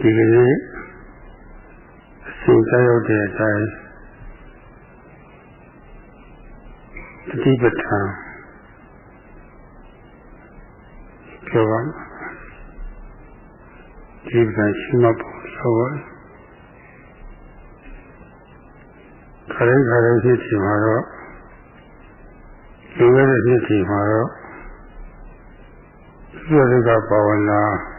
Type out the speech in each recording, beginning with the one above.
ဒီကနေ့အစဉ်ကြောက်တဲ့အတိုင်းတတိပဋ္ဌာန်ပြောပါဒီပဋ္ဌာန်ရှိမှဖို့ဆိုပါခရိခရိဖြစ်ချင်မှာတော့လူရတဲ့ဖြစ်ချင်မှာတော့သုရကဘာဝနာအ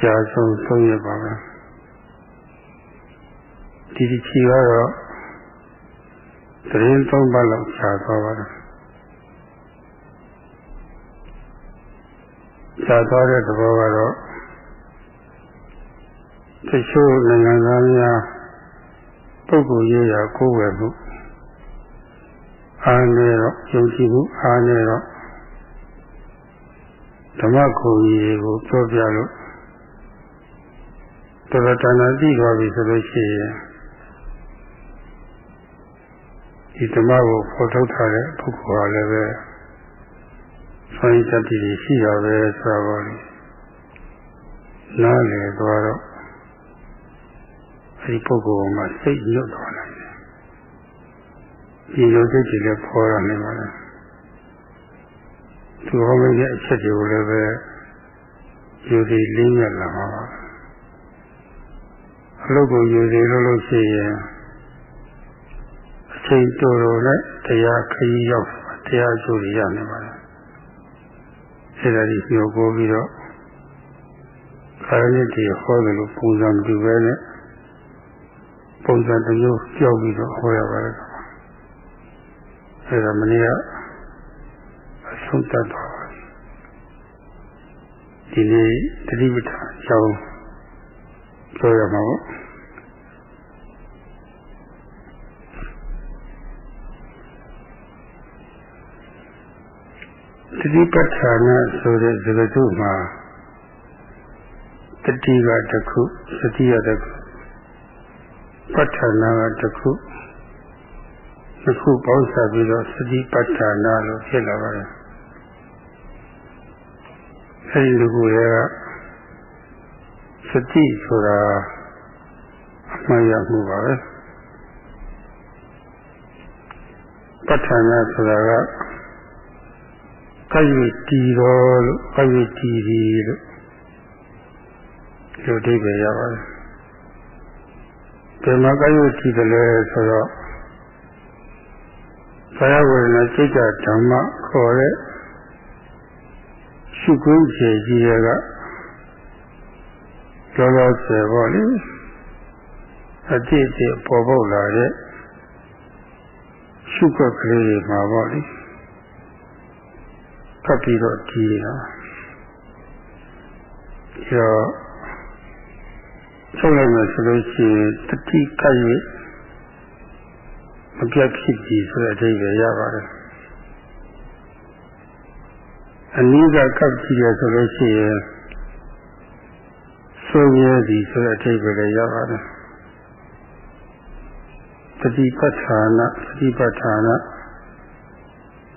ကြာဆုံးဆုံးရပါပဲဒီဒီချီကတော့သတင်းသုံးပါလောက်ခြားသွားပါတယ်ခြားသွားတဲ့သဘောကတော့တချို့နိုင်ငံသားများပုဂ္ဂိုလ်ရေးရာကိုယ်ဝယ်မှုအားနေတော့ယုံကြည်မှုအားနေတော့ဓမ္မခုံကြီးကိုပြောပြလို့ တော်တော်တဏှာသိသွားပြီဆိုလို့ရှိရင်ဒီဓမ္မကိုဖော်ထုတ်ထားတဲ့ပုဂ္ဂိုလ်ဟာလည်းပဲဆွမ်းရတ္တိရှိတာပဲဆိုတော့နားလည်သွားတော့အဲဒီပုဂ္ဂိုလ်မှာစိတ်ညွတ်သွားနိုင်တယ်ဒီလိုစိတ်ကြီးလည်းဖော်ရနိုင်ပါလားသူဟောမိတဲ့အချက်တွေကိုလည်းပဲယူစီလင်းရလာပါအ လုပ်ကိုယူစီလို့လို့ရှိရင်အချိန်တော်တော်နဲ့တရားခရီးရောက်တရားကျိုးရနေပါလားအဲဒါကြီးပြောကိုပြီးတော့ခါရစ်တီဟောတယ်လို့ပုံစံမတူပဲနဲ့ပုံစံတစ်မျိုးကြောက်ပြီးတော့ဟောရပါတယ်အဲဒါမနေ့ကအဆုံးသတ်သွားပါဒီနေ့တတိပဋ္ဌာန်အကြောင်း ပြောရမှာပေါ့တတိပဋ္ဌာန်ဆိုတဲ့စကားစုမှာတတိကတစ်ခုစတိရတစ်ခုပဋ္ဌာနာကတစ်ခုတစ်ခုပေါင်းစားပြီးတော့စတိပဋ္ဌာနာလို့ဖြစ်လာပါတယ်အဲဒီလူကိုယ်က စတိဆိုတာအမှန်ရမှုပါပဲပဋ္ဌာနာဆိုတာကကယိတီတော်လို့ကယိတီဒီလို့ဒီအဓိပ္ပာယ်ရပါတယ်ဒီမှာကယိတီတယ်လဲဆိုတော့ဆရာဝေဒနာစိတ်ဓမ္မခေါ်တဲ့ရှုခွင့်ခြေကြီးတွေက လောလောဆယ်ပေါ့လေအတိအကျပေါ်ပေါက်လာတဲ့ရှုခွက်ကလေးတွေမှာပေါ့လေကပ်ပြီးတော့ကြည်တာကျော်ချုပ်လိုက်မယ်ဆိုလို့ရှိရင်တတိကပ်၍မပြတ်ဖြစ်ကြည်ဆိုတဲ့အဓိပ္ပာယ်ရပါတယ်အနည်းကကပ်ကြည့်ရဆိုလို့ရှိရင် ဆိုရည်ဒီဆိုတဲ့အဓိပ္ပာယ်လည်းရပါတယ်တတိပဋ္ဌာနတတိပဋ္ဌာန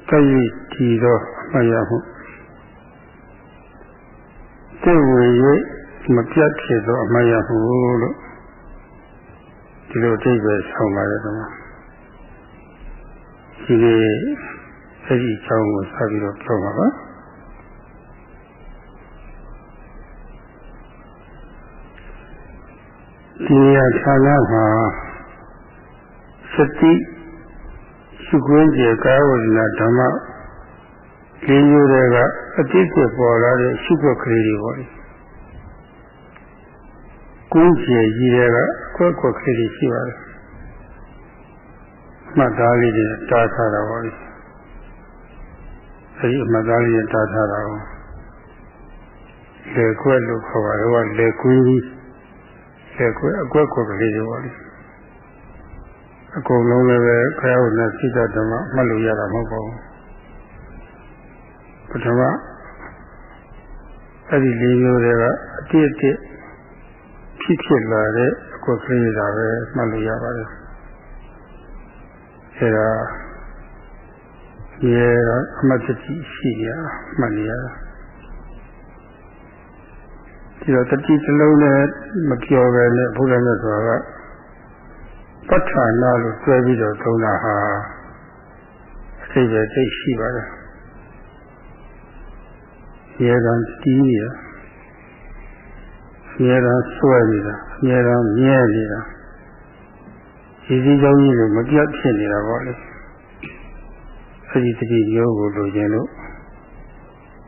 ကဲ့ရဲ့ကြည်သောအမှတ်ရမှုသိဝေ၍မပြတ်ဖြစ်သောအမှတ်ရမှုလို့ဒီလိုအဓိပ္ပာယ်ဆောင်ပါတယ်ကွာဒီနေ့အဲ့ဒီအကြောင်းကိုဆက်ပြီးတော့ပြောပါပါ ဒီနေရာဌာနမှာစတိရှုခွင့်ကျေကာဝဒနာဓမ္မလေးမျိုးတွေကအတိတ်ကပေါ်လာတဲ့ရှုခွက်ကလေးတွေပေါ့လေကိုယ်ကျေကြီးတွေကအကွက်ကွက်ကလေးတွေရှိပါတယ်မှတ်သားလေးတွေတားထားတာပေါ့လေအဲဒီမှတ်သားလေးတွေတားထားတာကိုလေခွက်လို့ခေါ်ပါတယ်ဟောလေကွင်းကြီးလေ ခွက်အကွက်ကွက်ကလေးတွေပေါ့လေအကုန်လုံးလည်းပဲခရယုဏစိတ္တဓမ္မမှတ်လို့ရတာမဟုတ်ပါဘူးပထမအဲ့ဒီလေးမျိုးတွေကအတိအကျဖြစ်ဖြစ်လာတဲ့အကွက်ကလေးဒါပဲမှတ်လို့ရပါတယ်အဲဒါရေအမတ်တိရှိရမှတ်နေရတာ ဒီတော့တတိစလုံးနဲ့မပြောပဲနဲ့ဘုရားမြတ်စွာကပဋ္ဌာနာလို့ဆွဲပြီးတော့သုံးတာဟာအစိပဲသိရှိပါတယ်ရေတံတီးနေတာရေတံဆွဲနေတာရေတံမြဲနေတာဒီစည်းကြောင်းကြီးတွေမပြတ်ဖြစ်နေတာပေါ့လေအဲဒီတတိမျိုးကိုလိုချင်လို့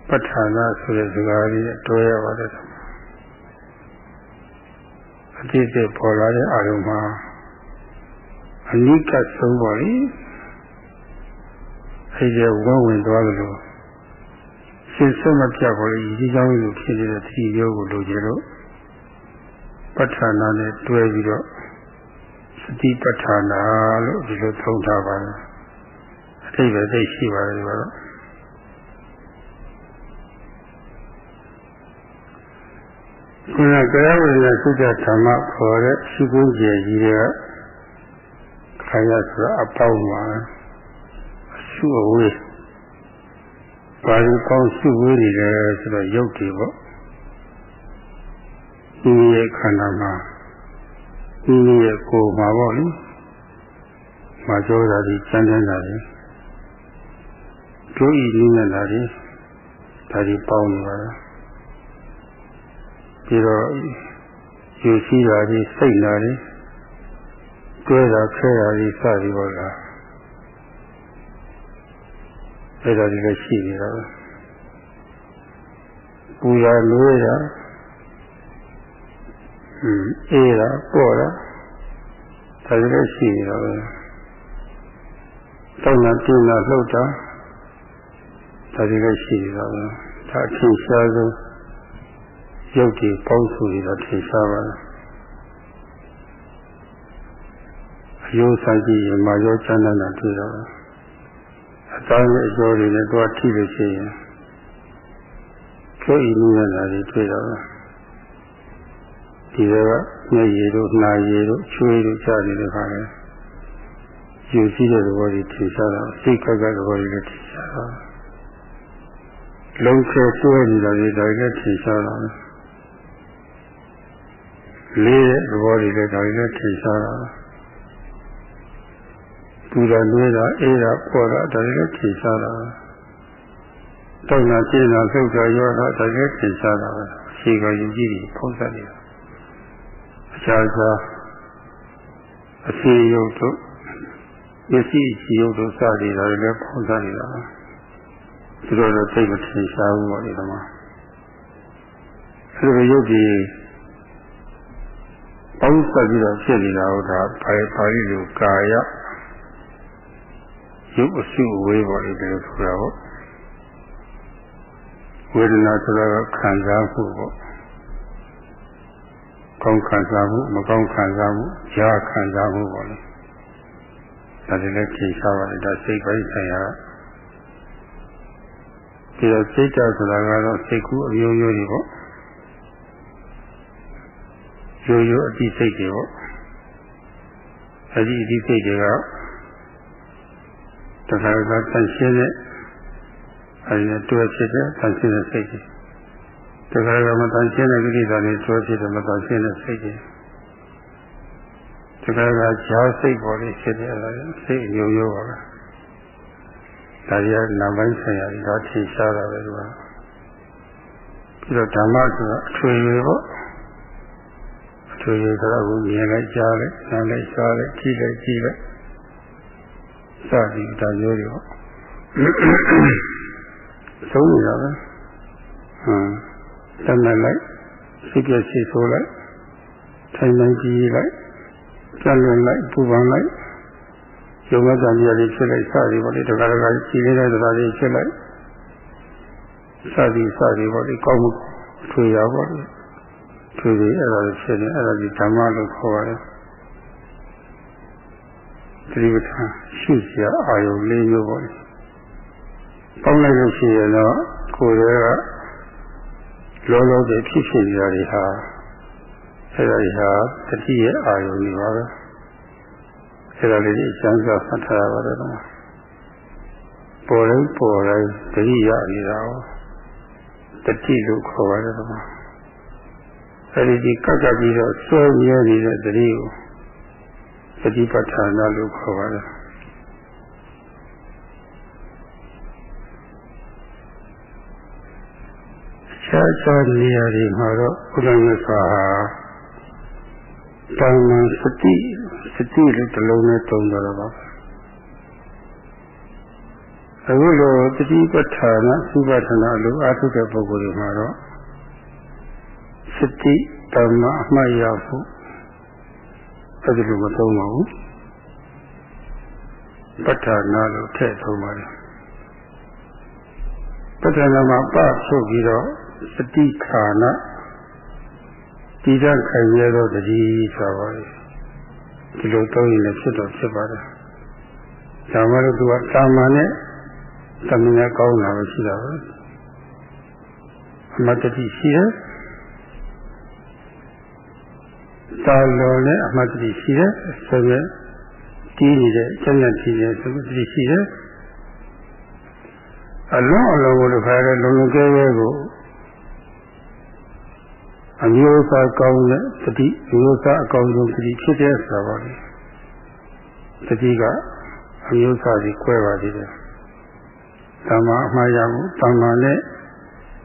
ပဋ္ဌာနာဆိုတဲ့စကားလေးတွဲရပါတယ် အတိအကျပေါ်လာတဲ့အာရုံမှာအနိကဆုံးပါလေအဲဒီဝန်းဝင်သွားသလိုရှင်းစမပြတ်ပါလေဒီကြောင်းလိုဖြစ်နေတဲ့တတိမျိုးကိုလိုချင်လို့ပဋ္ဌာနာနဲ့တွဲပြီးတော့စတိပဋ္ဌာနာလို့ဒီလိုသုံးထားပါတယ်အတိတ်ပဲသိရှိပါတယ်ဒီကတော့ ခုနကရဝိညာသုတ္တဓမ္မခေါ်တဲ့ရှိကုန်းကျယ်ကြီးတွေကခါရဆိုအပေါင်းပါအရှုအဝေးပါဠိကောင်းရှုဝေးနေတယ်ဆိုတော့ရုပ်တွေပေါ့ဒီရဲ့ခန္ဓာမှာဒီရဲ့ကိုယ်မှာပေါ့လေမာကျောတာဒီစမ်းတန်းတာဒီကျိုးဤနည်းနေတာဒီဒါဒီပေါင်းနေပါလား ပြီးတော့ယူရှိတာဒီစိတ်နာဒီတွဲတာခဲတာဒီစသည်ပေါ့လားအဲ့ဒါဒီလည်းရှိနေတာပဲပူရလွေးတာอืมအေးတာပေါ့တာဒါဒီလည်းရှိနေတာပဲတောင်းတာပြင်းတာလှုပ်တာဒါဒီလည်းရှိနေတာပဲဒါအထင်ရှားဆုံး ရုပ်ကြီးပေါင်းစုပြီးတော့ထင်ရှားပါတယ်အယိုးဆိုင်ကြည့်ရင်မာရောချမ်းသာတာတွေ့တော့အသားရဲ့အကျော်တွေနဲ့တွားထိလို့ရှိရင်ကျိုးဤနည်းနဲ့တွေတွေ့တော့ဒီကမျက်ရည်တို့နှာရည်တို့ချွေးတို့ကြားနေတဲ့ခါလဲယူရှိတဲ့သဘောတွေထင်ရှားတာစိတ်ကကသဘောတွေလည်းထင်ရှားတာလုံးချဲဆွဲနေတာတွေဒါလည်းထင်ရှားတာ လေးတဲ့သဘောတွေလည်းဒါလည်းထင်ရှားတာပူတာနွေးတာအေးတာပေါ်တာဒါလည်းထင်ရှားတာတောင်းတာကျင်းတာလှုပ်တာရောတာဒါလည်းထင်ရှားတာပဲရှိကယူကြည့်ပြီးဖုံးဆက်နေတာအခြားခြားအစီရုပ်တို့မျက်စိကြည့်ရုပ်တို့စသည်ဒါလည်းဖုံးဆက်နေတာသူတို့တော့သိမထင်ရှားဘူးပေါ့ဒီမှာအဲဒီရုပ်ကြီး ပေါင်းဆက်ပြီးတော့ဖြစ်နေတာဟုတ်တာဘာပါဠိလိုကာယရုပ်အစုဝေးပေါ်နေတယ်ဆိုတာပေါ့ဝေဒနာဆိုတာကခံစားမှုပေါ့ကောင်းခံစားမှုမကောင်းခံစားမှုကြားခံစားမှုပေါ့လေဒါတွေလည်းထိရှားပါတယ်ဒါစိတ်ပိုင်းဆိုင်ရာဒီတော့စိတ်ဓာတ်ဆိုတာကတော့စိတ်ကူးအမျိုးမျိုးတွေပေါ့ ရိုးရိုးအတိစိတ်တွေပေါ့အတိအတိစိတ်တွေကတခါကတန်ရှင်းတဲ့အဲဒီတွဲဖြစ်တဲ့တန်ရှင်းတဲ့စိတ်တွေတခါကမတန်ရှင်းတဲ့ကိလေသာတွေတွဲဖြစ်တဲ့မတန်ရှင်းတဲ့စိတ်တွေတခါကဈာစိတ်ပေါ်လေးဖြစ်တဲ့အဲစိတ်ရိုးရိုးပါပဲဒါကြီးကနာပိုင်းဆိုင်ရာဒါထင်ရှားတာပဲဒီမှာပြီးတော့ဓမ္မဆိုတာအထွေထွေပေါ့ အထွေထွေဆိုတော့မြင်လိုက်ကြားလိုက်နားလိုက်စားလိုက်ကြည့်လိုက်ကြည့်လိုက်စသည်ဒါမျိုးတွေပေါ့သုံးနေတာပဲဟမ်တမန်လိုက်စိတ်ပြည့်စိတ်ဆိုးလိုက်ထိုင်နိုင်ကြည့်လိုက်ကြံလွန်လိုက်ပူပန်လိုက်ယုံမတန်ကြီးလေးဖြစ်လိုက်စသည်ပေါ့လေတခါတခါကြည်နေတဲ့သဘာဝလေးဖြစ်လိုက်စသည်စသည်ပေါ့လေကောင်းမှုထွေရပေါ့လေ ထွေပြီးအဲ့ဒါဖြစ်နေအဲ့ဒါဒီဓမ္မလို့ခေါ်ရတယ်သတိပဋ္ဌာန်ရှိစရာအာယုလေးမျိုးပေါ့လေပေါင်းလိုက်လို့ရှိရင်တော့ကိုယ်ရဲ့လောလောဆယ်ဖြစ်ဖြစ်နေတာတွေဟာအဲ့ဒါတွေဟာတတိရဲ့အာယုတွေပါပဲအဲ့ဒါလေးအကျဉ်းစားဖတ်ထားရပါတယ်ကွာပေါ်တိုင်းပေါ်တိုင်းတတိယနေတာတတိလို့ခေါ်ပါတယ်ကွာ အဲဒီဒီကပ်ကပ်ပြီးတော့ဆွဲမြဲနေတဲ့တတိကိုသတိပဋ္ဌာန်လို့ခေါ်ပါတယ်ခြားခြားနေရာတွေမှာတော့ဘုရားမြတ်စွာဟာတာမန်စတိစတိလို့တစ်လုံးနဲ့တုံးတော့ပါအခုလိုတတိပဋ္ဌာန်သုပဋ္ဌာန်လို့အားထုတ်တဲ့ပုဂ္ဂိုလ်တွေမှာတော့ စတိဓမ္မအမှတ်ရဖို့အဲဒီလိုမသုံးပါဘူးပဋ္ဌာနာလို့ထည့်သုံးပါတယ်ပဋ္ဌာနာမှာပဆိုပြီးတော့စတိခာနတည်တဲ့ခိုင်ရသောတတိဆိုပါလေဒီလိုသုံးရင်လည်းဖြစ်တော့ဖြစ်ပါတယ်ဒါမှလည်းသူကတာမန်နဲ့သမင်ကောင်းတာပဲရှိတာပဲအမတ္တိရှိတယ် သာလောနဲ့အမှတ်တရရှိတယ်ဆိုရတီးနေတဲ့ကျန်တဲ့တီးနေတဲ့ဆိုတရရှိတယ်အလုံးအလုံးကိုလည်းခါရလုံလုံကဲကဲကိုအမျိုးအစားကောင်းတဲ့တတိအမျိုးအစားအကောင်းဆုံးတတိဖြစ်တဲ့ဆိုတာပါလေတတိကအမျိုးအစားကြီး꿰ပါသေးတယ်တမ္မာအမှားရမှုတမ္မာနဲ့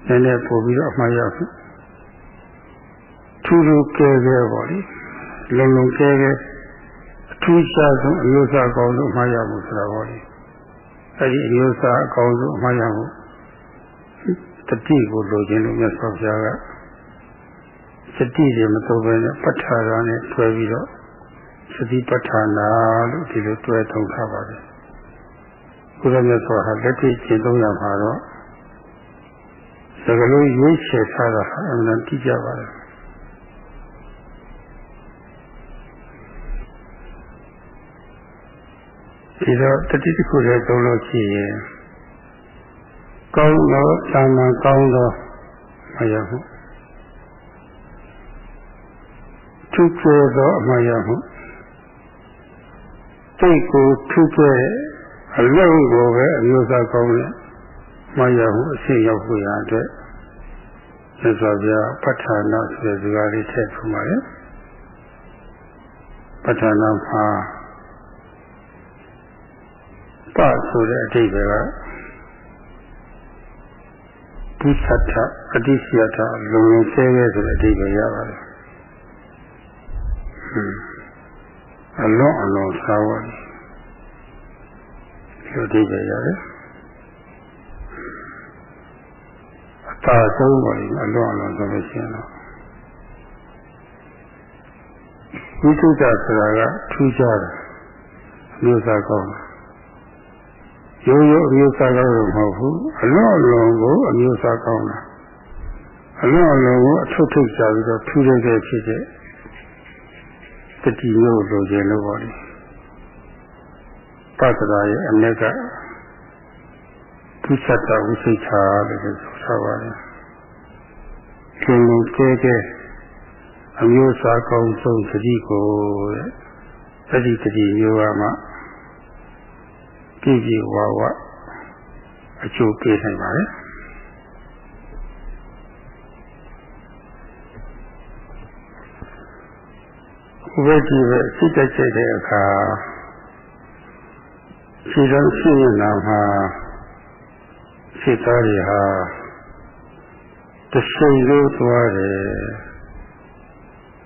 နည်းနည်းပို့ပြီးတော့အမှားရမှု ထူးထူးကဲကဲပေါ့လေလုံလုံကဲကဲအထူးရှားဆုံးအမျိုးအစားကောင်းဆုံးမှားရမှုဆိုတာပေါ့လေအဲဒီအမျိုးအစားအကောင်းဆုံးမှားရမှုတတိကိုလိုချင်လို့မြတ်စွာဘုရားကစတိတွေမတော်ဘဲနဲ့ပဋ္ဌာရနဲ့တွဲပြီးတော့စတိပဋ္ဌာနာလို့ဒီလိုတွဲထုံထားပါတယ်ဘုရားမြတ်စွာဟာလက်တွေ့ကျင့်သုံးရမှာတော့စကလုံးရွေးချယ်ထားတာအမှန်တည်းကြပါတယ် ဒီတော့တတိတစ်ခုလည်းသုံးလို့ရှိရင်ကောင်းသောသာမန်ကောင်းသောမယမှုထုကျဲသောအမယမှုစိတ်ကိုထုကျဲအလုံးကိုပဲအမျိုးသားကောင်းတဲ့မယမှုအရှင်းရောက်ဖို့ရအတွက်သစ္စာပြပဋ္ဌာနာဆိုတဲ့စကားလေးထည့်ထားပါရဲ့ပဋ္ဌာနာမှာ ပဆိုတဲ့အဓိပ္ပာယ်ကဒုသတ္ထအတိစီယထလုံလုံဆဲရဲဆိုတဲ့အဓိပ္ပာယ်ရပါတယ်။အလုံးအလုံးသာဝတိဒီအဓိပ္ပာယ်ရတယ်။အတာဆုံးပါလေအလုံးအလုံးဆိုလို့ရှိရင်တော့ဝိသုဒ္ဓဆိုတာကထူးခြားတယ်အမျိုးသားကောင်းတယ် ရိုးရိုးအမျိုးသားကောင်းလို့မဟုတ်ဘူးအလွန်အလွန်ကိုအမျိုးသားကောင်းတာအလွန်အလွန်ကိုအထုပ်ထုပ်ကြပြီးတော့ထူးတဲ့တဲ့ဖြစ်တဲ့တတိမျိုးလိုချင်လို့ပါလေပတ္တရာရဲ့အမြက်ကသူသတ္တဝိသိချာလို့ဆိုထားပါတယ်ရှင်လူကျဲကျဲအမျိုးသားကောင်းဆုံးတတိကိုတဲ့အဲ့ဒီတတိမျိုးကမှ ပြည့်ပြည့်ဝဝအကျိုးပေးနိုင်ပါတယ်ဥပတိပဲစိတ်တက်ချက်တဲ့အခါခြေတော်ရှိနေတာမှာစိတ်သားတွေဟာတရှိန်လို့သွားတယ်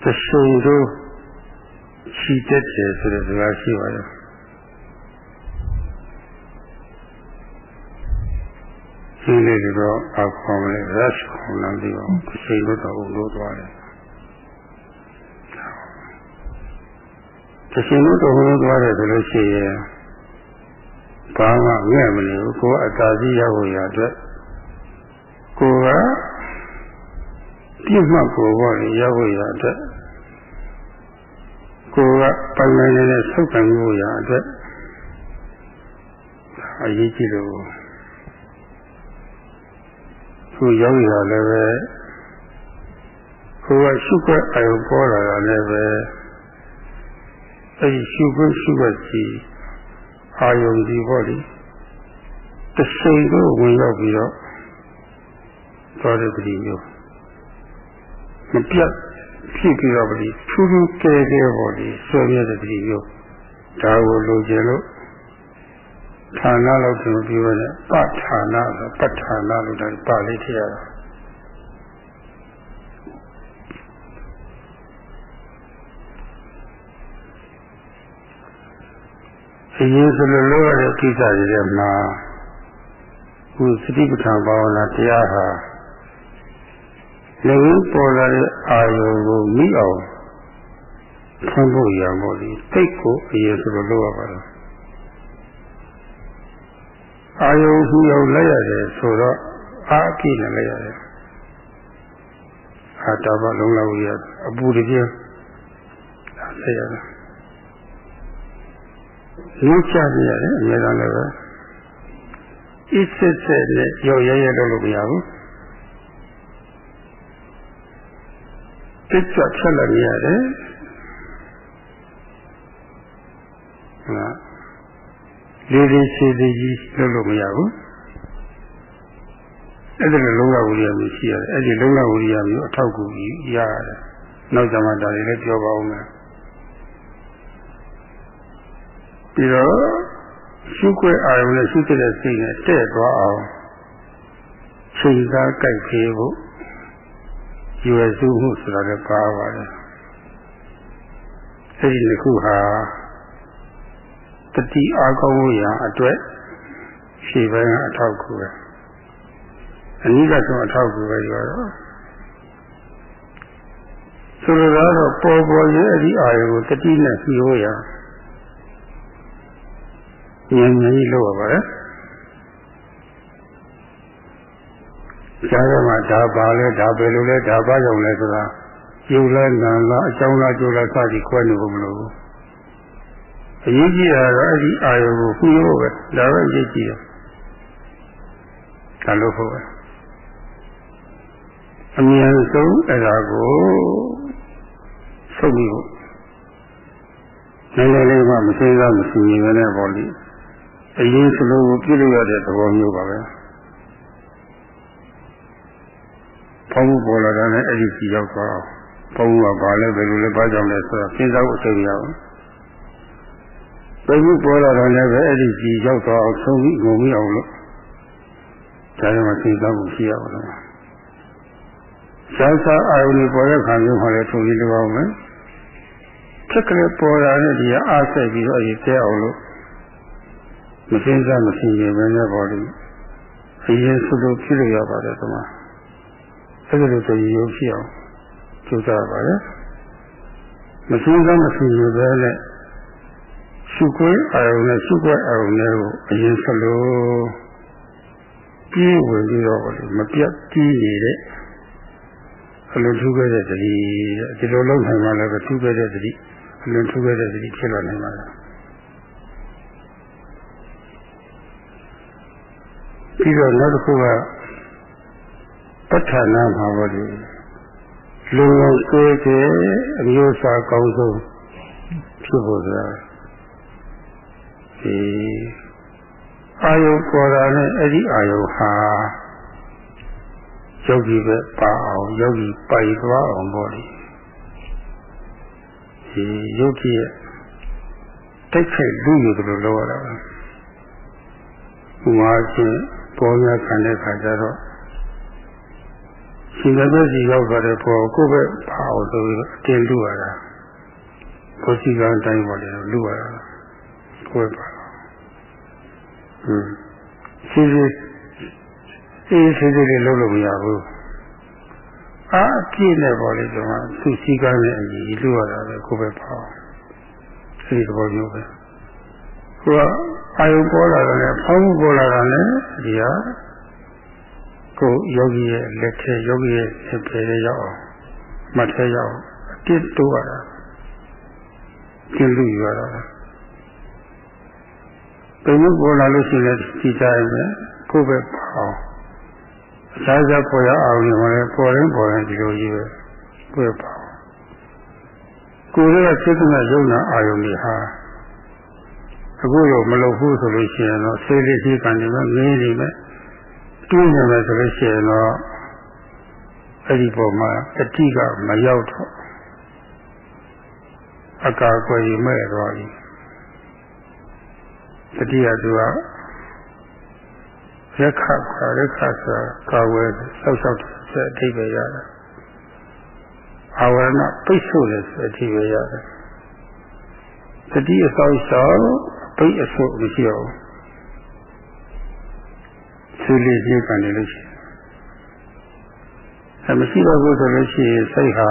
တရှိန်လို့ခြိတက်တယ်ဆိုတဲ့စကားရှိပါတယ်ရှင်း လေးတော့အခေါ်မလဲ rush ခေါ်လာပြီးတော့ချိန်လို့တော့လို့သွားတယ်တစ်ချိန်လို့တော့လို့သွားတယ်ဆိုလို့ရှိရင်ဘာမှငဲ့မနေဘူးကိုယ်အသာစီးရဖို့ရအတွက်ကိုယ်ကပြည့်မှတ်ကိုဘောရဖို့ရအတွက်ကိုယ်ကပိုင်ပိုင်နဲ့ဆုပ်ကံဖို့ရအတွက်အရေးကြီးလို့ ခုရောက်ရလည်းပဲကိုယ်ကရှုခွက်အယုပေါ်လာတာလည်းပဲအဲဒီရှုခွက်ရှုခွက်စီအာယုံဒီပေါ့လေတစိမ်ကိုဝင်ရောက်ပြီးတော့သွားတဲ့ပတိမျိုးမပြတ်ဖြစ်ပြီးတော့ဒီထူးထူးကဲကဲပေါ်ဒီဆွေးမြဲတဲ့တတိမျိုးဒါကိုလိုချင်လို့ ဌာနလို့ပြောပြီးတော့ပဋ္ဌာနဆိုပဋ္ဌာနလို့တော့ပါဠိထည့်ရတာအရင်ဆိုလို့လို့ရတဲ့ကိစ္စတွေထဲမှာခုစတိပဋ္ဌာန်ဘာဝနာတရားဟာလည်းပေါ်လာတဲ့အာယုံကိုမိအောင်ဆံဖို့ရမို့ဒီတိတ်ကိုအရင်ဆိုလို့လို့ရပါတယ် အာယုံဟူရောက်လိုက်ရတယ်ဆိုတော့အာအကိနဲ့လိုက်ရတယ်အာတာဘလုံးလောက်ရအပူတပြင်းဆက်ရတယ်လူချပြရတယ်အများဆုံးလည်းပဲအစ်စစ်စစ်နဲ့ရောရဲရဲလုပ်လို့မရဘူးတိတ်ကြဖြတ်လိုက်ရတယ်ဟုတ်လေး လေးရှိသေးကြီးလုပ်လို့မရဘူးအဲ့ဒါလည်းလုံးဝဝိရိယမျိုးရှိရတယ်အဲ့ဒီလုံးဝဝိရိယမျိုးအထောက်အကူကြီးရရတယ်နောက်ကြမှာဒါတွေလည်းပြောပါဦးမယ်ပြီးတော့ရှုခွဲအာရုံနဲ့ရှုတဲ့စိတ်နဲ့တဲ့သွားအောင်ချိန်ကားကြိုက်သေးဖို့ရွယ်စုမှုဆိုတာလည်းပါပါတယ်အဲ့ဒီတစ်ခုဟာ တတိအားကောင်းမှုရာအတွက်ရှေ့ပိုင်းကအထောက်ကူပဲအနည်းကဆုံးအထောက်ကူပဲပြောတော့ဆိုလိုတာတော့ပေါ်ပေါ်ရဲ့အဒီအာရုံကိုတတိနဲ့ပြီးဖို့ရာဉာဏ်ဉာဏ်ကြီးလို့ပါပါတယ်ကြားရမှာဒါပါလဲဒါပဲလို့လဲဒါပါကြောင့်လဲဆိုတာယူလဲနာလားအကြောင်းလားကြိုးလားစသည်ခွဲနေဖို့မလိုဘူး အရေးကြီးတာတော့အဲ့ဒီအာယုကိုဖူးလို့ပဲဒါပဲအရေးကြီးတယ်ဒါလို့ဟုတ်ပဲအမြန်ဆုံးအဲ့ဒါကိုဆုပ်ပြီးနည်းနည်းလေးမှမသိသားမသိရင်လည်းပေါ့လေအရင်စလုံးကိုပြည့်လို့ရတဲ့သဘောမျိုးပါပဲဘောင်းပေါ်လာတဲ့အဲ့ဒီကြီးရောက်သွားအောင်ဘောင်းကဘာလဲဘယ်လိုလဲဘာကြောင့်လဲဆိုတော့စဉ်းစားဖို့အချိန်ရအောင် ဘယ်ခုပေါ်လာတော့လည်းပဲအဲ့ဒီကြီးရောက်သွားအောင်ဆုံးပြီးငုံပြီးအောင်လို့ဒါကြောင့်စဉ်းစားဖို့ရှိရပါလားရှားစားအာယုန်ပေါ်တဲ့ခံမျိုးမှလည်းထုံပြီးလိုအောင်မယ်ချက်ကလေးပေါ်လာတဲ့ဒီအားဆက်ပြီးတော့အရေးသေးအောင်လို့မစင်းစားမစင်ရင်ပဲနဲ့ပေါ်လို့အရင်စုလို့ဖြစ်လို့ရပါတယ်ဒီမှာအဲ့ဒါလိုဆိုရင်ရုပ်ဖြစ်အောင်ကြိုးစားပါလေမစင်းစားမစင်ရင်ပဲနဲ့ ရှုခွေးအာရုံနဲ့ရှုခွေးအာရုံနဲ့ကိုအရင်ဆက်လို့ပြီးဝင်ပြီးတော့မပြတ်ကြီးနေတဲ့အလွန်ထူးခဲ့တဲ့သတိဒီလိုလုံးနိုင်မှလည်းထူးခဲ့တဲ့သတိအလွန်ထူးခဲ့တဲ့သတိဖြစ်လာနိုင်ပါလားပြီးတော့နောက်တစ်ခုကပဋ္ဌာနာမှာပေါ့ဒီလူငယ်ကိုယ်ကျအမျိုးအစားကောင်းဆုံးဖြစ်ဖို့ဆိုတာ ဒီအာယုပေါ်တာနဲ့အဲ့ဒီအာယုဟာယောဂီပဲပါအောင်ယောဂီပိုက်သွားအောင်ပေါ့လေဒီယောဂီရဲ့တိတ်ခိတ်လူอยู่တယ်လို့ပြောရတာဥမာချင်းပေါ်များခံတဲ့ခါကျတော့ရှင်တဲ့ဘက်စီရောက်သွားတဲ့ပေါ်ကိုယ့်ဘက်ပါအောင်ဆိုပြီးအတင်းလူရတာကိုစီကံတိုင်းပေါ်လေလူရတာကိုယ်ပါ ဟွန်းစီစီအေးစီစီလေးလုံးလို့မရဘူးအာအပြည့်နဲ့ပေါ်လေကျွန်တော်သူစီကံနဲ့အညီလူရတာပဲကိုယ်ပဲပါအောင်အဲဒီသဘောမျိုးပဲကိုကအာယုပေါ်လာတယ်ဖောင်းမှုပေါ်လာတယ်ဒီဟာကိုယောဂီရဲ့လက်ထဲယောဂီရဲ့လက်ပေလေးရောက်အောင်မှတ်ထဲရောက်အတိတ်တိုးရတာကျင့်လူရတာ ဘယ်လိုပေါ်လာလို့ရှိလဲကြည်ကြရမယ်ကိုယ်ပဲပေါ့အခြားခြားပေါ်ရအောင်နေမှာပေါ်ရင်ပေါ်ရင်ဒီလိုကြီးပဲကိုယ်ပေါ့ကိုယ်ရဲ့စိတ်ကယုံနာအာယုန်တွေဟာအခုရောမလုပ်ဘူးဆိုလို့ရှိရင်တော့ဆေးလေးကြီးကန်နေမှာငင်းနေမှာတွင်းနေမယ်ဆိုလို့ရှိရင်တော့အဲ့ဒီပုံမှာအတိကမရောက်တော့အကာအကွယ်ကြီးမဲ့သွားပြီ တတိယသူကရက်ခခရက်ခဆိုတာကာဝယ်ဆောက်ရှောက်တဲ့အဓိပ္ပာယ်ရတယ်အာဝရဏပိတ်ဆို့တယ်ဆိုတဲ့အဓိပ္ပာယ်ရတယ်တတိအဆောက်ရှောက်ပိတ်အဆုပ်မရှိတော့ဘူးဆူလေးပြေကန်နေလို့ရှိရင်အဲမရှိတော့ဘူးဆိုလို့ရှိရင်စိတ်ဟာ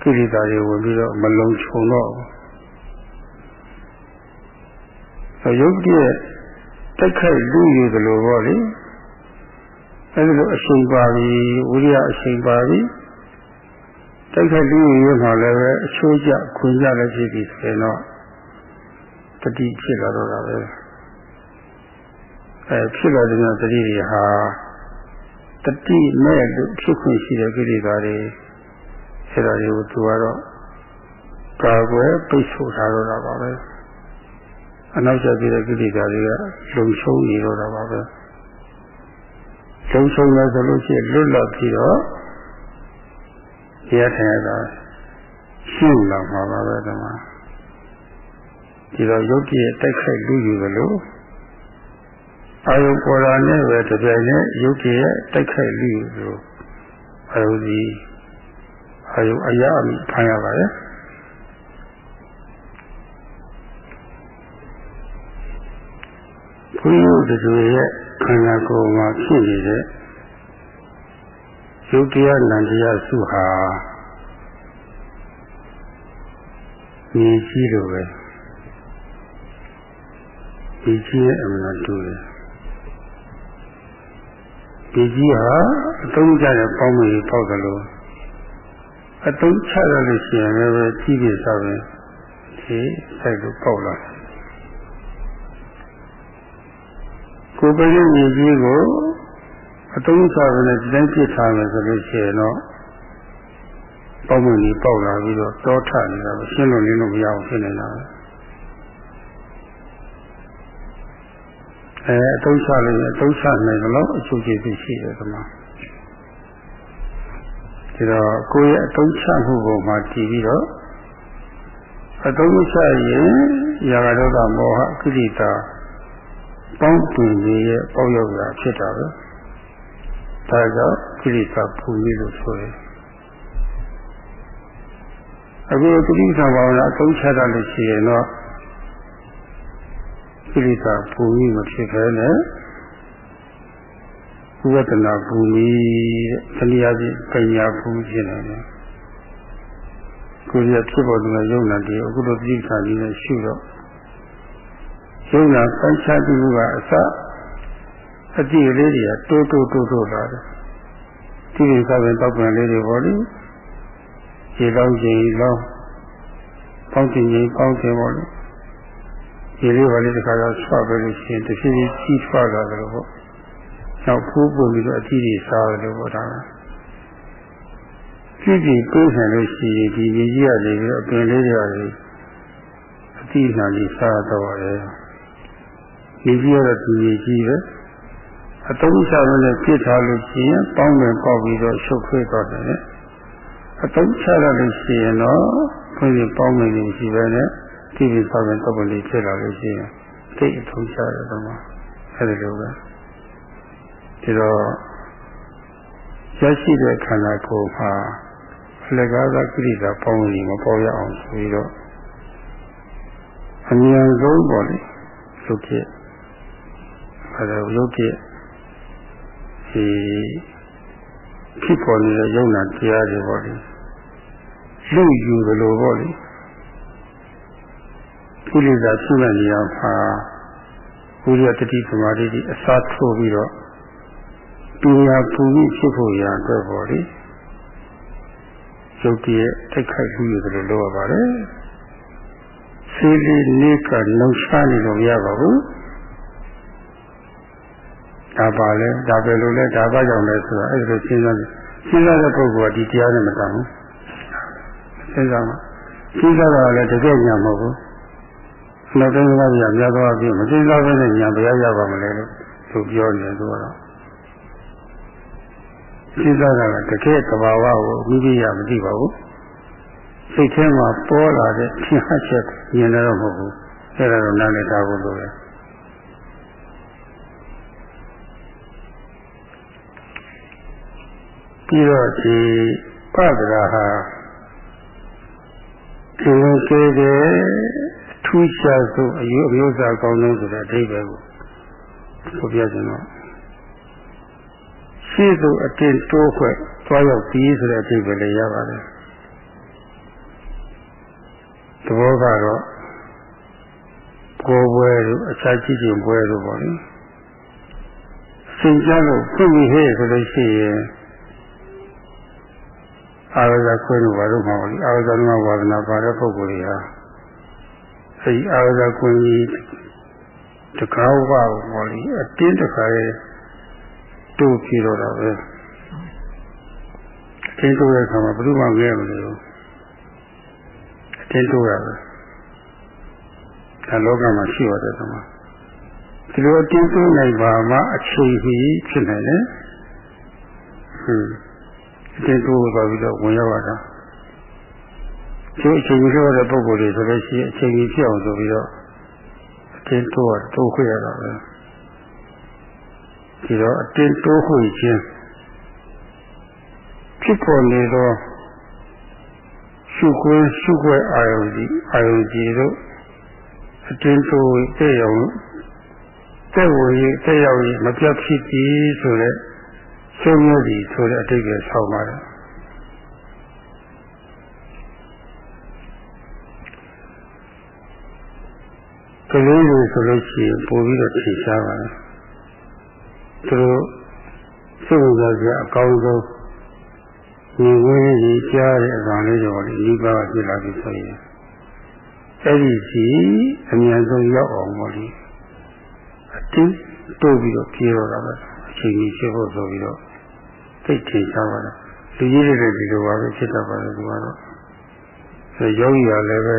ကိရိတာတွေဝင်ပြီးတော့မလုံခြုံတော့ဘူး ရုပ်တည်းတိုက်ခိုက်လူယူသလိုပေါ့လေအဲဒီလိုအချိန်ပါပြီဝိရိယအချိန်ပါပြီတိုက်ခိုက်လူယူရမှာလည်းပဲအချိုးကျခွင့်ကြလည်းဖြစ်ပြီးဆိုရင်တော့တတိဖြစ်လာတော့တာပဲအဲဖြစ်လာတဲ့တတိတွေဟာတတိမဲ့လို့ဖြစ်ခွင့်ရှိတဲ့ကိလေသာတွေအဲဒါတွေကိုသူကတော့ကာကွယ်ပိတ်ဆို့ထားတော့တာပါပဲ အနောက်ကျပြတဲ့ကိလေသာတွေကလုံချုံနေတော့တာပါပဲလုံချုံလဲဆိုလို့ရှိရင်လွတ်လပ်ပြီးတော့တရားထိုင်ရတာရှင်းလာမှာပါပဲဒီမှာဒီတော့ယုတ်တိရဲ့တိုက်ခိုက်လူယူသလိုအာယုပေါ်တာနဲ့ပဲတပြိုင်နက်ယုတ်တိရဲ့တိုက်ခိုက်လူယူသလိုအာယုဒီအာယုအရာအမိခံရပါရဲ့ ဘုရားတို့ရဲ့ခန္ဓာကိုယ်မှာဖြစ်နေတဲ့ယုတ်တရားနန္တရားစုဟာညီကြီးလိုပဲဒီကြီးရဲ့အမှန်တူတယ်ဒီကြီးဟာအတုံးကြတဲ့ပေါင်းမကြီးပေါက်တယ်လို့အတုံးချရလို့ရှိရင်လည်းကြီးပြစားပဲဒီစိုက်လို့ပေါက်လာကိုယ် ပရိညီကြီးကိုအတုံးချရနဲ့ဒီတိုင်းပြစ်ထားမယ်ဆိုလို့ရှိရင်တော့ပေါင်းမကြီးပေါက်လာပြီးတော့တောထနေတာပဲရှင်းလို့လင်းလို့မရအောင်ဖြစ်နေတာပဲအဲအတုံးချလို့အတုံးချနိုင်တော့အချုပ်ကျေးဇူးရှိတယ်ဒီမှာဒီတော့ကိုယ့်ရဲ့အတုံးချမှုပေါ်မှာတည်ပြီးတော့အတုံးချရင်ရာဂဒေါသမောဟကိလေသာ ပေါင်းပင်ကြီးရဲ့ပေါရောက်တာဖြစ်တာပဲဒါကြောင့်ကိလေသာပူပြီးလို့ဆိုရင်အခုတိဋ္ဌာဘာဝနာအတုံးချတာလို့ရှိရင်တော့ကိလေသာပူပြီးမဖြစ်ခဲနဲ့ဝိပဿနာပူပြီးတဲ့တရားကြီးပညာပူဖြစ်နေတယ်ကိုယ်ရဖြစ်ပေါ်တဲ့ယုံနာတည်းအခုလိုတိဋ္ဌာကြီးနဲ့ရှုတော့ ယုံနာပန်းချတိမှုကအစအတိအလေးတွေကတိုးတိုးတိုးတိုးလာတယ်ဒီလိုကပဲတောက်ပံလေးတွေပေါ့လေရေလောင်းခြင်းလောင်းပေါင်းခြင်းခြင်းပေါင်းခြင်းပေါ့လေဒီလေးပါလေးတစ်ခါတော့ဆွပဲလို့ရှိရင်တစ်ဖြည်းဖြည်းကြီးထွားလာတယ်လို့ပေါ့နောက်ဖိုးပုံပြီးတော့အကြည့်ကြီးစားတယ်လို့ပေါ့ဒါကကြည့်ကြည့်ပြေးဆန်လို့ရှိရင်ဒီရေကြီးရတယ်ပြီးတော့အပင်လေးတွေရတယ်အတိအမှန်ကြီးစားတော့တယ် ရေကြီးရတော့ဒီရေကြီးပဲအတုံးချလို့လည်းပြစ်ထားလို့ရှိရင်ပေါင်းပင်ပေါက်ပြီးတော့ရှုပ်ခွေးတော့တယ်အတုံးချရလို့ရှိရင်တော့ခွေးပေါင်းပင်ကြီးရှိပဲနဲ့ကြည့်ပြီးသောက်ရင်တော့ပလီဖြစ်လာလို့ရှိရင်သိအထုံးချရတယ်တော့အဲဒီလိုပဲဒီတော့ရရှိတဲ့ခန္ဓာကိုယ်မှာအလကားသာကိရိတာပေါင်းရင်မပေါ်ရအောင်ဆိုပြီးတော့အမြန်ဆုံးပေါ့လေရုပ်ဖြစ် အဲဒါရုပ်ဖြစ်ဒီဖြစ်ပေါ်နေတဲ့ယုံနာတရားတွေပေါ့လေလူယူသလိုပေါ့လေကိလေသာရှိမှနေအောင်ဟာဘုရားတတိပမာတိအစားထိုးပြီးတော့ပညာပူပြီးဖြစ်ဖို့ရအတွက်ပေါ့လေရုပ်တည်းတိုက်ခိုက်မှုရတယ်လို့ပြောပါတယ်စေလေးလေးကလုံရှားနေလို့မရပါဘူး ဒါပါလဲဒါပဲလို့လဲဒါပါကြောင့်လဲဆိုတော့အဲ့ဒါလိုစဉ်းစားစဉ်းစားတဲ့ပုဂ္ဂိုလ်ကဒီတရားနဲ့မတန်ဘူးစဉ်းစားမှာစဉ်းစားတာလည်းတကယ်ညာမဟုတ်ဘူးနောက်တိုင်းကပြများသောအဖြစ်မစဉ်းစားဘဲနဲ့ညာဘယ်ရပါမလဲလို့သူပြောနေသူကတော့စဉ်းစားတာကတကယ်သဘာဝကိုမိမိရမသိပါဘူးစိတ်ထဲမှာပေါ်လာတဲ့ထင်ဟပ်ချက်မြင်တော့မဟုတ်ဘူးအဲ့ဒါတော့နားလည်တာဖို့လိုတယ် ပြီးတော့ဒီပဒရာဟာဒီလိုကျေတဲ့ထူးခြားဆုံးအယူအမျိုးအစားကောင်းဆုံးဆိုတဲ့အဓိပ္ပာယ်ကိုဆိုပြခြင်းတော့ရှိသူအတင်တိုးခွဲ့သွားရောက်ပြီးဆိုတဲ့အဓိပ္ပာယ်လေးရပါတယ်သဘောကတော့ကိုယ်ပွဲတို့အခြားကြည့်ကျင်ပွဲတို့ပေါ့လေစင်ကြလို့ဖွင့်ပြီးဟဲ့ဆိုလို့ရှိရင် အာရဇခွဲလို့ဘာလို့မဟုတ်လဲအာရဇနမဝါဒနာပါတဲ့ပုဂ္ဂိုလ်တွေဟာအဲဒီအာရဇခွင့်ကြီးတကောက်ပါဘောလေအတင်းတခါရဲ့တို့ပြီးတော့တာပဲအတင်းတို့တဲ့အခါမှာဘယ်သူမှငဲမလို့အတင်းတို့ရပဲဒါလောကမှာရှိရတယ်ကွာဒီလိုအတင်းတို့နိုင်ပါမှအချိန်ကြီးဖြစ်နိုင်တယ်ဟွန်း အတင်းတိုးသွားပြီးတော့ဝင်ရောက်လာတာကျိုးအချိန်ကြီးရတဲ့ပုံကိုယ်တွေဆိုလို့ရှိရင်အချိန်ကြီးဖြစ်အောင်ဆိုပြီးတော့အတင်းတိုးရတိုးခွေရတာပဲဒီတော့အတင်းတိုးခွေခြင်းဖြစ်ပေါ်နေသောရှုခွင့်ရှုခွဲအာယုန်ကြီးအာယုန်ကြီးတို့အတင်းတိုးတဲ့အောင်တဲ့ဝေတဲ့ရောက်ရင်မပြတ်ဖြစ်ပြီးဆိုတဲ့ ရှုံးရသည်ဆိုတဲ့အတိတ်ကဆောက်ပါတယ်ကလေးတွေဆိုလို့ရှိရင်ပို့ပြီးတော့ထိရှားပါတယ်သူတို့စိတ်ဝင်စားကြအကောင်းဆုံးညီဝင်းကြီးကြားတဲ့အကောင်လေးတွေပေါ့လေဒီပါးဖြစ်လာပြီဆိုရင်အဲ့ဒီစီအမြန်ဆုံးရောက်အောင်ပေါ့လေအတင်းတိုးပြီးတော့ပြေတော့တာပဲအချိန်ကြီးဖြစ်ဖို့ဆိုပြီးတော့ သိထင်ရှားပါတော့လူကြီးတွေလည်းဒီလိုပါပဲဖြစ်တတ်ပါတယ်သူကတော့အဲယောဂီကလည်းပဲ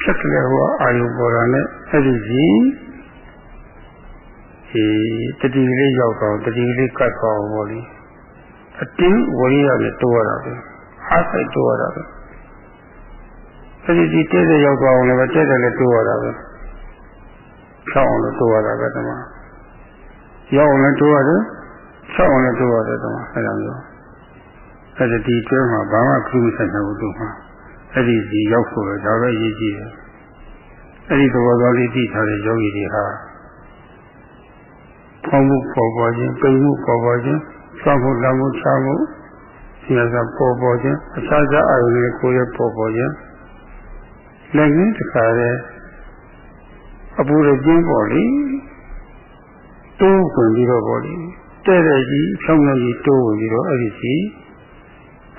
ဖြတ်ကလေးဟောအာယုပေါ်တာနဲ့အဲ့ဒီကြီးဒီတတိလေးရောက်တော့တတိလေးကတ်သွားအောင်ပေါ့လေအတင်းဝရိယနဲ့တိုးရတာပဲအားစိတ်တိုးရတာပဲအဲ့ဒီဒီတဲ့တဲ့ရောက်သွားအောင်လည်းပဲတဲ့တဲ့လည်းတိုးရတာပဲဖြောင်းအောင်လည်းတိုးရတာပဲတမရောက်အောင်လည်းတိုးရတယ် ဖြောင်းအောင်လည်းတိုးရတယ်တမအဲ့ဒါမျိုးအဲ့ဒီဒီကျွဲမှာဘာမှခုမဆိုင်ဘူးသူမှာအဲ့ဒီဒီရောက်ဖို့ပဲဒါပဲရည်ကြည့်တယ်အဲ့ဒီသဘောတော်လေးသိထားတဲ့ယောဂီတွေဟာဖောင်းမှုပေါ်ပေါ်ခြင်းပိန်မှုပေါ်ပေါ်ခြင်းစောင့်ဖို့လမ်းမှုချမှုဆရာကပေါ်ပေါ်ခြင်းအခြားခြားအာရုံတွေကိုယ်ရဲ့ပေါ်ပေါ်ခြင်းလက်ငင်းတစ်ခါတည်းအပူရခြင်းပေါ်လေတိုးဝင်ပြီးတော့ပေါ်လေ တဲ့တဲ့ကြီးဖြောင်းဖြောင်းကြီးတိုးဝင်ပြီးတော့အဲ့ဒီစီ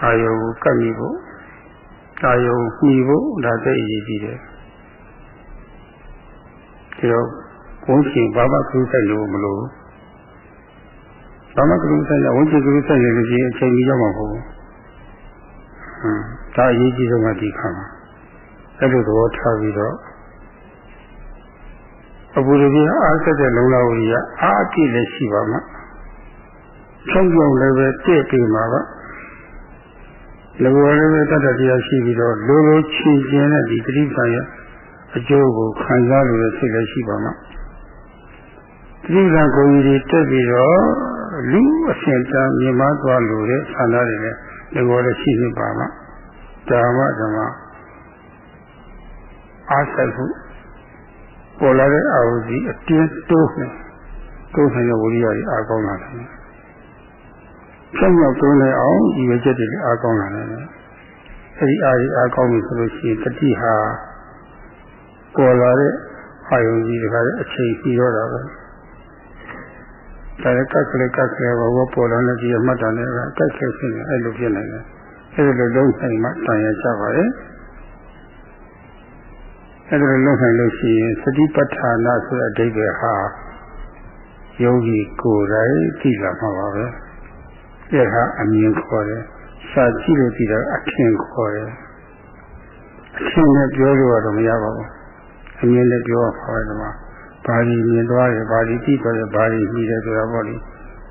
အာယုံကိုကပ်မိဖို့အာယုံမှီဖို့ဒါသိအရေးကြီးတယ်ဒီတော့ဘုန်းရှင်ဘာမှကူးဆိုင်လို့မလို့ဘာမှကူးဆိုင်ရဝိจิကူးဆိုင်ရလို့ရှိရင်အချိန်ကြီးရောက်မှာမဟုတ်ဘူးဟမ်ဒါအရေးကြီးဆုံးကဒီခါမှာအဲ့လိုသဘောထားပြီးတော့အပူရပြအားဆက်တဲ့လုံလောက်ကြီးကအားအပြည့်လည်းရှိပါမှာ ချုံချုံလည်းပဲတည့်ပြီးမှာပါလောကလည်းပဲတတ်တရားရှိပြီးတော့လိုလိုချီကျင်တဲ့ဒီတိပ္ပံရဲ့အကျိုးကိုခံစားလို့စိတ်လည်းရှိပါမှာတိပ္ပံကိုယ်ကြီးတက်ပြီးတော့လူအရှင်တန်မြင်မသွားလို့တဲ့ဆန္ဒတွေလည်းလောကလည်းရှိနေပါမှာဓမ္မဓမ္မအားဆိုင်ဖို့ပေါ်လာတဲ့အာဟုစီအတင်းတိုးနေတိုးဆိုင်တဲ့ဝိရိယတွေအားကောင်းလာတယ် ဆက်ရောက်တွန်းလဲအောင်ဒီဝချက်တွေအားကောင်းလာတယ်အဲဒီအားကြီးအားကောင်းပြီဆိုလို့ရှိရင်တတိဟာပေါ်လာတဲ့အာယုံကြီးတွေကလည်းအချိန်ပြီးတော့တာပဲဒါလည်းကက်ကလေးကက်ကလေးဘောပေါ်လာတဲ့ဒီအမှတ်တမ်းတွေကကက်ခဲဖြစ်နေအဲ့လိုဖြစ်နေတယ်အဲ့လိုလုံးဆိုင်မှတန်ရကြပါရဲ့အဲ့ဒါလုံးဆိုင်လို့ရှိရင်စတိပဋ္ဌာနာဆိုတဲ့အဓိပ္ပာယ်ဟာယောဂီကိုယ်တိုင်သိလာမှာပါပဲ ရဟအမြင်ခေါ်တယ်စာကြည့်လို့ကြည့်တော့အထင်ခေါ်တယ်အထင်နဲ့ပြောလို့တော့မရပါဘူးအမြင်နဲ့ပြောရပါမယ်ဒီမှာဘာကြီးမြင်သွားတယ်ဘာကြီးကြည့်သွားတယ်ဘာကြီးကြည့်တယ်ဆိုတာပေါ့လေ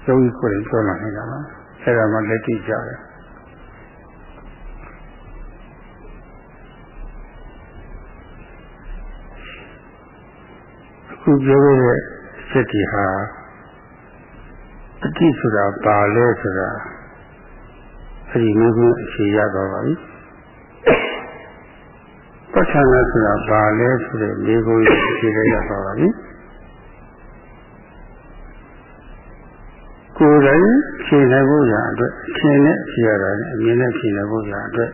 ရုပ်ကြီးကိုယ်ပြောလာနေတာပါအဲ့ဒါမှလက်ကြည့်ကြတယ်ခုပြောရတဲ့စက်တီဟာ တတိဆိုတာပါလဲဆိုတာအဲ့ဒီမျိုးမျိုးအခြေရတော့ပါပြီပဋ္ဌာန်းဆိုတာပါလဲဆိုတဲ့မျိုးကိုအခြေရရတော့ပါပြီကိုယ်တိုင်ဖြေနိုင်ဖို့ရာအတွက်အချင်းနဲ့ဖြေရတာနဲ့အမြင်နဲ့ဖြေနိုင်ဖို့ရာအတွက်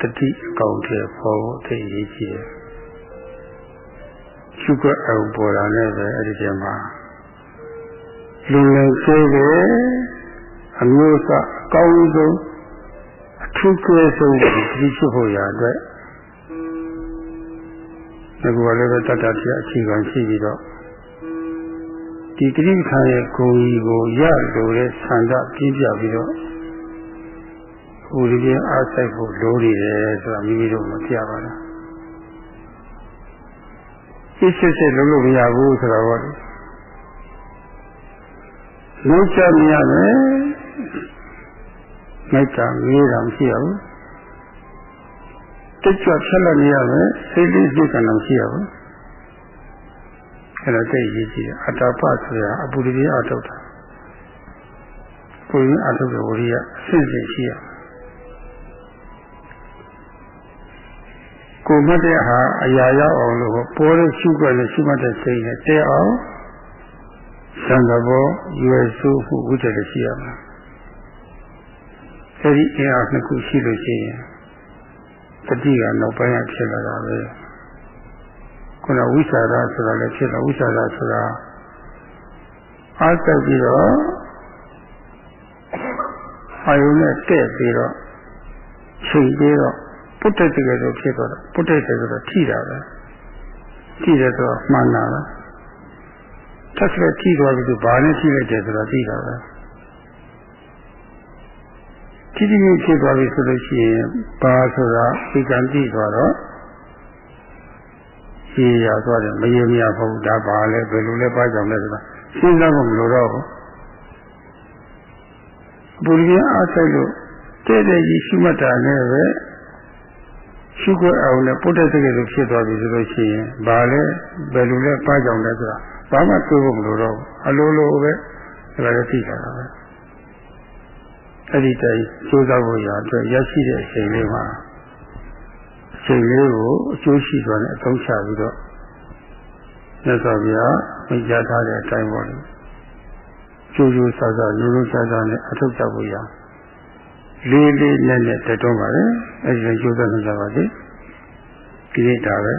တတိအကောင့်တွေပေါ်ဖို့သိရည်ကြီးတယ် ရှုခွက်အောင်ပေါ်လာနဲ့ပဲအဲ့ဒီကျမှလူငယ်ကျဲတယ်အမျိုးအစားအကောင်းဆုံးအထူးကျဲဆုံးဒီဖြစ်ဖို့ရာအတွက်ဒီကောလည်းပဲတတ္တတရားအခြေခံရှိပြီးတော့ဒီတိဋ္ဌာရဲ့ကိုယ်ကြီးကိုရလို့တဲ့ဆန္ဒပြင်းပြပြီးတော့ဟိုဒီပြအားဆိုင်ဖို့လိုနေတယ်ဆိုတာမိမိတို့မပြပါလား ရှစ်ရှစ်ရှစ်လုံးလို့မရဘူးဆိုတော့လေလုံးချမရမယ်မိတ်တာငေးတာမရှိရဘူးတက်ကြွဆက်လက်မရမယ်စိတ်လေးစိတ်ကံမရှိရဘူးအဲ့ဒါသိရေးကြည့်အတ္တပဆိုတာအပူရိယအထုတ်တာကိုယ်ရင်းအထုတ်တဲ့ဝရိယအစစ်စစ်ရှိရ ကိုမတ်တဲ့ဟာအရာရောက်အောင်လို့ပေါ်လို့ရှုခွက်လို့ရှုမှတ်တဲ့စိတ်နဲ့တဲအောင်သံဃဘောရွယ်စုမှုဝိတ္တရရှိရမှာအဲဒီအင်အားနှစ်ခုရှိလို့ရှိရင်တတိကနောက်ပိုင်းကဖြစ်လာတာပဲခုနဝိသရာဆိုတာလည်းဖြစ်လာဝိသရာဆိုတာအားတက်ပြီးတော့အာယုနဲ့တဲ့ပြီးတော့ချိန်ပြီးတော့ ပုတ္တတကယ်လို့ဖြစ်သွားတာပုတ္တတကယ်ဆိုတော့ထိတာပဲထိတယ်ဆိုတော့မှန်တာပဲထပ်ဆက်ထိသွားပြီးတော့ဘာနဲ့ထိလိုက်တယ်ဆိုတော့သိတာပဲထိတိမျိုးဖြစ်သွားပြီဆိုလို့ရှိရင်ဘာဆိုတာဒီကံတိသွားတော့ရှင်းရသွားတယ်မရေမရဘူးဒါပါလဲဘယ်လိုလဲပါကြောင်လဲဆိုတာစဉ်းစားဖို့မလိုတော့ဘူးဘုရားအားဆိုင်လို့တဲ့တဲ့ကြီးရှိမှတ်တာနဲ့ပဲ ရှုခွက်အောင်နဲ့ပုဒ်တဲ့တကယ်လို့ဖြစ်သွားပြီဆိုလို့ရှိရင်ဘာလဲဘယ်လိုလဲပါကြောင်လဲဆိုတာဘာမှတွေးဖို့မလိုတော့ဘူးအလိုလိုပဲဒါလည်းသိတာပဲအဲ့ဒီတိုင်စူးစမ်းဖို့ရအတွက်ရရှိတဲ့အချိန်လေးမှာအချိန်လေးကိုအကျိုးရှိသွားတဲ့အသုံးချပြီးတော့မြတ်စွာဘုရားမိတ်ကြားထားတဲ့အတိုင်းပေါ့လေကျိုးကျိုးဆာဆာလူလူဆာဆာနဲ့အထုတ်ကြဖို့ရ လေးလေးနဲ့နဲ့တက်တော့ပါလေအဲဒီကျိုးစားနေကြပါစေဒီနေ့ဒါပဲ